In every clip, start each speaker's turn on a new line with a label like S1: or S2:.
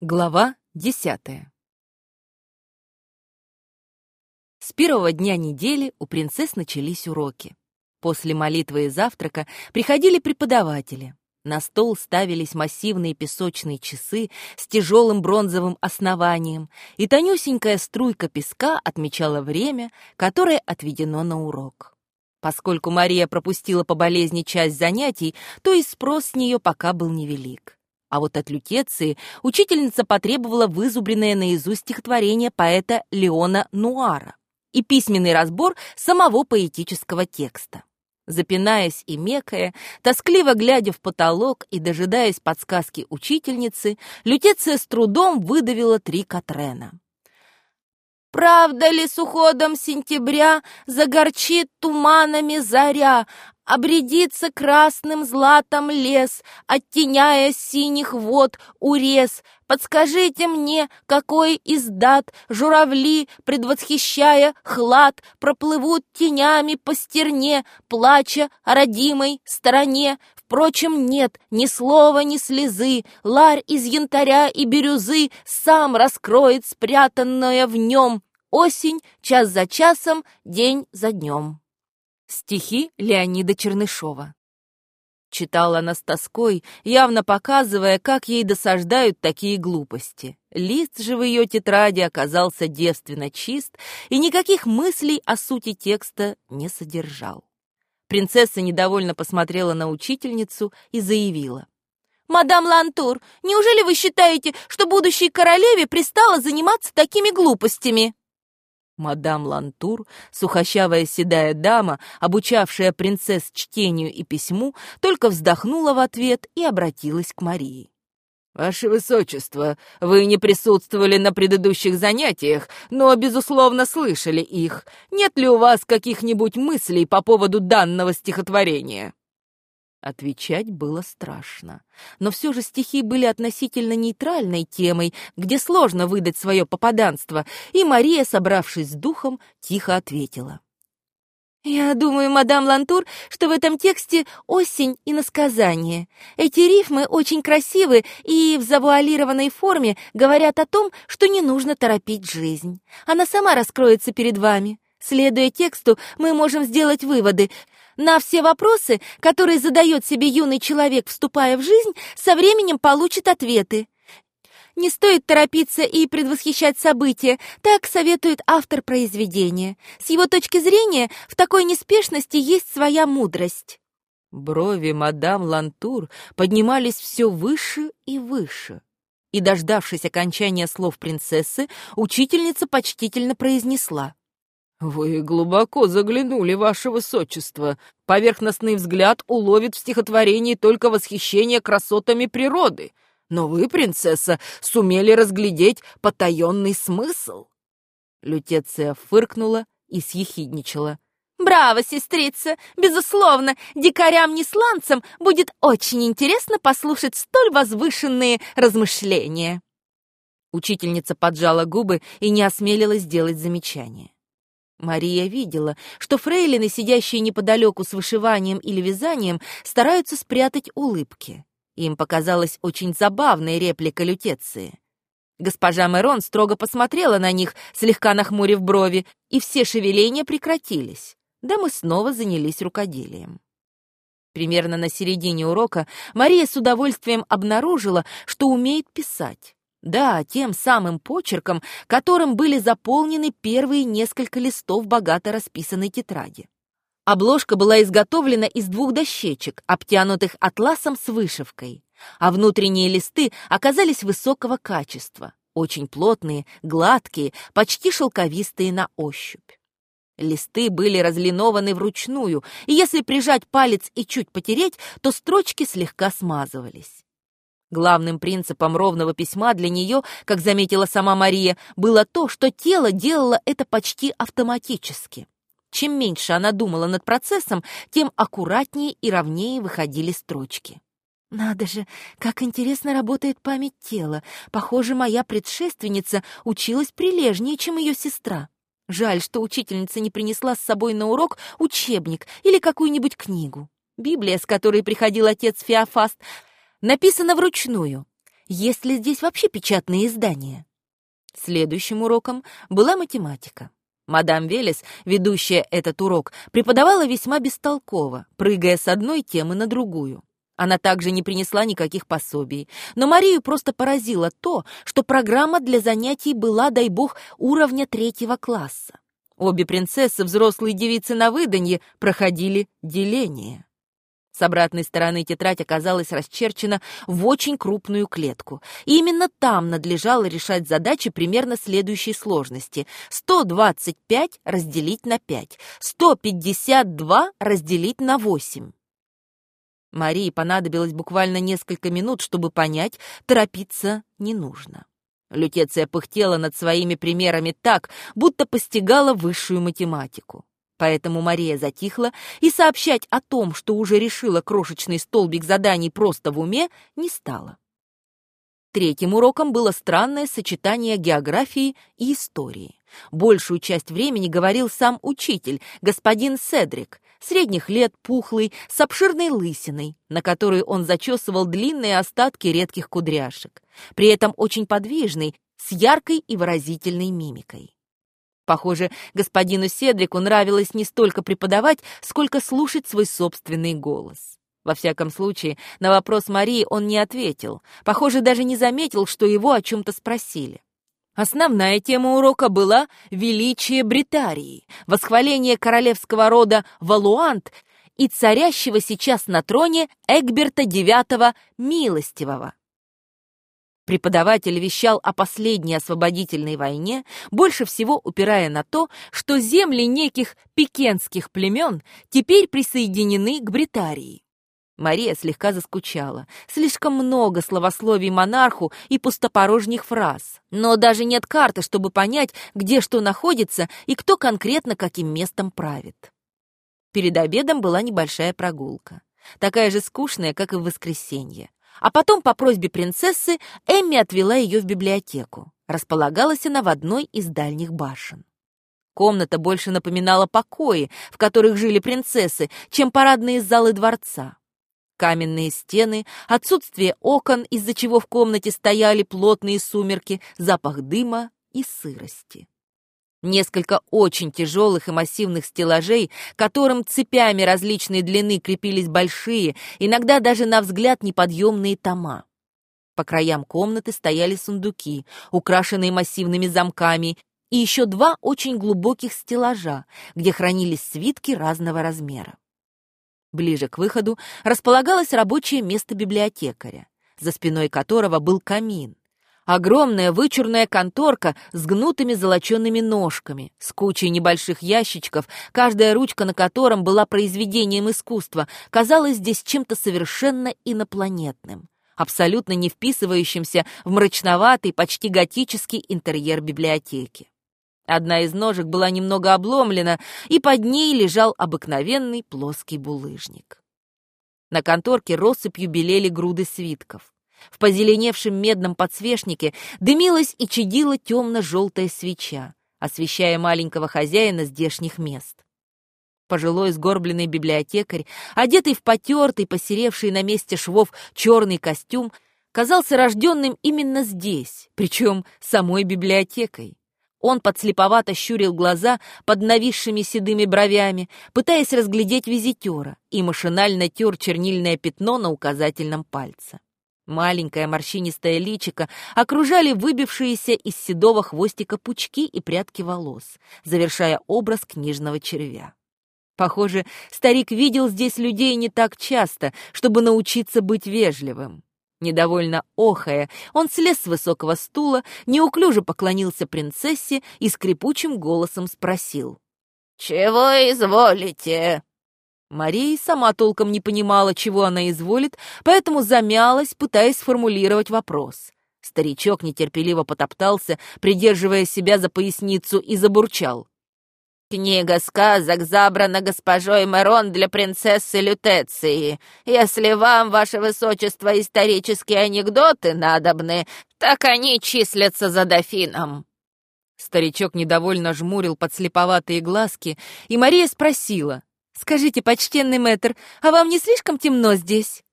S1: Глава десятая С первого дня недели у принцесс начались уроки. После молитвы и завтрака приходили преподаватели. На стол ставились массивные песочные часы с тяжелым бронзовым основанием, и тонюсенькая струйка песка отмечала время, которое отведено на урок. Поскольку Мария пропустила по болезни часть занятий, то и спрос с нее пока был невелик. А вот от Лютеции учительница потребовала вызубренное наизусть стихотворение поэта Леона Нуара и письменный разбор самого поэтического текста. Запинаясь и мекая, тоскливо глядя в потолок и дожидаясь подсказки учительницы, Лютеция с трудом выдавила три Катрена. Правда ли с уходом сентября Загорчит туманами заря, Обредится красным златом лес, Оттеняя синих вод урез? Подскажите мне, какой из дат Журавли, предвосхищая хлад, Проплывут тенями по стерне, Плача о родимой стороне, Впрочем, нет ни слова, ни слезы, Ларь из янтаря и бирюзы Сам раскроет спрятанное в нем. Осень, час за часом, день за днем. Стихи Леонида Чернышова. Читала она с тоской, явно показывая, как ей досаждают такие глупости. Лист же в ее тетради оказался девственно чист и никаких мыслей о сути текста не содержал. Принцесса недовольно посмотрела на учительницу и заявила. «Мадам Лантур, неужели вы считаете, что будущей королеве пристало заниматься такими глупостями?» Мадам Лантур, сухощавая седая дама, обучавшая принцесс чтению и письму, только вздохнула в ответ и обратилась к Марии. «Ваше Высочество, вы не присутствовали на предыдущих занятиях, но, безусловно, слышали их. Нет ли у вас каких-нибудь мыслей по поводу данного стихотворения?» Отвечать было страшно. Но все же стихи были относительно нейтральной темой, где сложно выдать свое попаданство, и Мария, собравшись с духом, тихо ответила. «Я думаю, мадам Лантур, что в этом тексте осень и насказание. Эти рифмы очень красивы и в завуалированной форме говорят о том, что не нужно торопить жизнь. Она сама раскроется перед вами. Следуя тексту, мы можем сделать выводы, на все вопросы, которые задает себе юный человек, вступая в жизнь, со временем получит ответы. Не стоит торопиться и предвосхищать события, так советует автор произведения. С его точки зрения, в такой неспешности есть своя мудрость. Брови мадам Лантур поднимались все выше и выше. И, дождавшись окончания слов принцессы, учительница почтительно произнесла. «Вы глубоко заглянули, ваше высочество. Поверхностный взгляд уловит в стихотворении только восхищение красотами природы. Но вы, принцесса, сумели разглядеть потаенный смысл». Лютеция фыркнула и съехидничала. «Браво, сестрица! Безусловно, дикарям-несланцам будет очень интересно послушать столь возвышенные размышления». Учительница поджала губы и не осмелилась сделать замечание. Мария видела, что фрейлины, сидящие неподалеку с вышиванием или вязанием, стараются спрятать улыбки. Им показалась очень забавная реплика лютеции. Госпожа Мерон строго посмотрела на них, слегка нахмурив брови, и все шевеления прекратились. Да мы снова занялись рукоделием. Примерно на середине урока Мария с удовольствием обнаружила, что умеет писать. Да, тем самым почерком, которым были заполнены первые несколько листов богато расписанной тетради. Обложка была изготовлена из двух дощечек, обтянутых атласом с вышивкой, а внутренние листы оказались высокого качества, очень плотные, гладкие, почти шелковистые на ощупь. Листы были разлинованы вручную, и если прижать палец и чуть потереть, то строчки слегка смазывались. Главным принципом ровного письма для нее, как заметила сама Мария, было то, что тело делало это почти автоматически. Чем меньше она думала над процессом, тем аккуратнее и ровнее выходили строчки. «Надо же, как интересно работает память тела. Похоже, моя предшественница училась прилежнее, чем ее сестра. Жаль, что учительница не принесла с собой на урок учебник или какую-нибудь книгу. Библия, с которой приходил отец Феофаст, написано вручную. есть ли здесь вообще печатные издания. Следующим уроком была математика. Мадам Велес, ведущая этот урок, преподавала весьма бестолково, прыгая с одной темы на другую. Она также не принесла никаких пособий, но Марию просто поразило то, что программа для занятий была, дай бог, уровня третьего класса. Обе принцессы, взрослые девицы на выданье, проходили деление. С обратной стороны тетрадь оказалась расчерчена в очень крупную клетку. И именно там надлежало решать задачи примерно следующей сложности. 125 разделить на 5, 152 разделить на 8. Марии понадобилось буквально несколько минут, чтобы понять, торопиться не нужно. Лютеция пыхтела над своими примерами так, будто постигала высшую математику. Поэтому Мария затихла и сообщать о том, что уже решила крошечный столбик заданий просто в уме, не стала. Третьим уроком было странное сочетание географии и истории. Большую часть времени говорил сам учитель, господин Седрик, средних лет, пухлый, с обширной лысиной, на которую он зачесывал длинные остатки редких кудряшек, при этом очень подвижный, с яркой и выразительной мимикой. Похоже, господину Седрику нравилось не столько преподавать, сколько слушать свой собственный голос. Во всяком случае, на вопрос Марии он не ответил. Похоже, даже не заметил, что его о чем-то спросили. Основная тема урока была «Величие Бритарии», восхваление королевского рода Валуант и царящего сейчас на троне Эгберта IX Милостивого. Преподаватель вещал о последней освободительной войне, больше всего упирая на то, что земли неких пикенских племен теперь присоединены к Бритарии. Мария слегка заскучала. Слишком много словословий монарху и пустопорожних фраз. Но даже нет карты, чтобы понять, где что находится и кто конкретно каким местом правит. Перед обедом была небольшая прогулка. Такая же скучная, как и в воскресенье. А потом, по просьбе принцессы, Эмми отвела ее в библиотеку. Располагалась она в одной из дальних башен. Комната больше напоминала покои, в которых жили принцессы, чем парадные залы дворца. Каменные стены, отсутствие окон, из-за чего в комнате стояли плотные сумерки, запах дыма и сырости. Несколько очень тяжелых и массивных стеллажей, которым цепями различной длины крепились большие, иногда даже на взгляд неподъемные тома. По краям комнаты стояли сундуки, украшенные массивными замками, и еще два очень глубоких стеллажа, где хранились свитки разного размера. Ближе к выходу располагалось рабочее место библиотекаря, за спиной которого был камин. Огромная вычурная конторка с гнутыми золоченными ножками, с кучей небольших ящичков, каждая ручка на котором была произведением искусства, казалась здесь чем-то совершенно инопланетным, абсолютно не вписывающимся в мрачноватый, почти готический интерьер библиотеки. Одна из ножек была немного обломлена, и под ней лежал обыкновенный плоский булыжник. На конторке россыпью белели груды свитков. В позеленевшем медном подсвечнике дымилась и чадила темно-желтая свеча, освещая маленького хозяина здешних мест. Пожилой сгорбленный библиотекарь, одетый в потертый, посеревший на месте швов черный костюм, казался рожденным именно здесь, причем самой библиотекой. Он подслеповато щурил глаза под нависшими седыми бровями, пытаясь разглядеть визитера, и машинально тер чернильное пятно на указательном пальце. Маленькое морщинистое личико окружали выбившиеся из седого хвостика пучки и прядки волос, завершая образ книжного червя. Похоже, старик видел здесь людей не так часто, чтобы научиться быть вежливым. Недовольно охая, он слез с высокого стула, неуклюже поклонился принцессе и скрипучим голосом спросил. «Чего изволите?» Мария сама толком не понимала, чего она изволит, поэтому замялась, пытаясь сформулировать вопрос. Старичок нетерпеливо потоптался, придерживая себя за поясницу, и забурчал. «Книга сказок забрана госпожой Мерон для принцессы Лютеции. Если вам, ваше высочество, исторические анекдоты надобны, так они числятся за дофином». Старичок недовольно жмурил подслеповатые глазки, и Мария спросила, «Скажите, почтенный мэтр, а вам не слишком темно здесь?»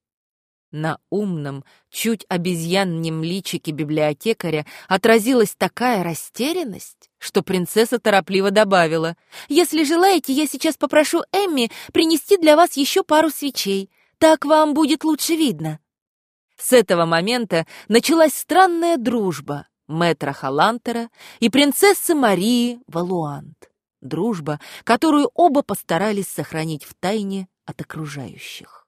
S1: На умном, чуть обезьяннем личике библиотекаря отразилась такая растерянность, что принцесса торопливо добавила, «Если желаете, я сейчас попрошу Эмми принести для вас еще пару свечей. Так вам будет лучше видно». С этого момента началась странная дружба мэтра Халантера и принцессы Марии Валуант. Дружба, которую оба постарались сохранить в тайне от окружающих.